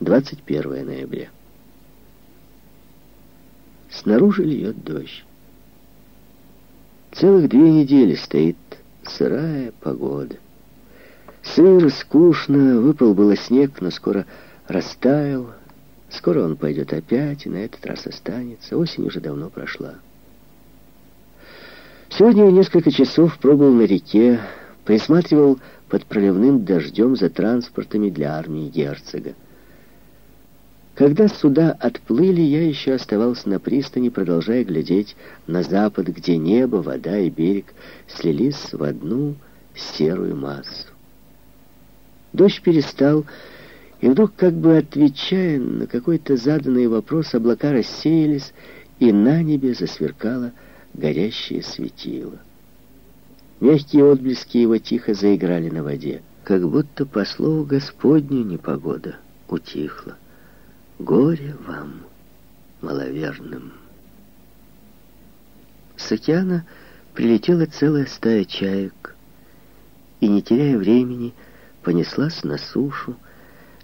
21 ноября. Снаружи льет дождь. Целых две недели стоит сырая погода. Сыро, скучно, выпал было снег, но скоро растаял. Скоро он пойдет опять, и на этот раз останется. Осень уже давно прошла. Сегодня я несколько часов пробыл на реке, присматривал под проливным дождем за транспортами для армии герцога. Когда суда отплыли, я еще оставался на пристани, продолжая глядеть на запад, где небо, вода и берег слились в одну серую массу. Дождь перестал, и вдруг, как бы отвечая на какой-то заданный вопрос, облака рассеялись, и на небе засверкало горящее светило. Мягкие отблески его тихо заиграли на воде, как будто по слову Господню непогода утихла. Горе вам, маловерным. С океана прилетела целая стая чаек и, не теряя времени, понеслась на сушу,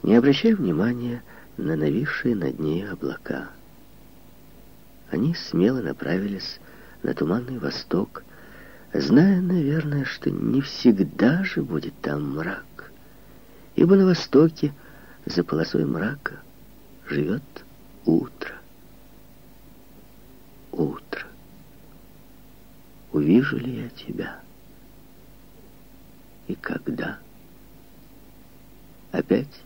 не обращая внимания на нависшие над ней облака. Они смело направились на туманный восток, зная, наверное, что не всегда же будет там мрак, ибо на востоке, за полосой мрака, живет утро. Утро. Увижу ли я тебя? И когда? Опять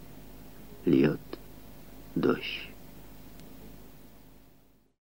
льет дождь.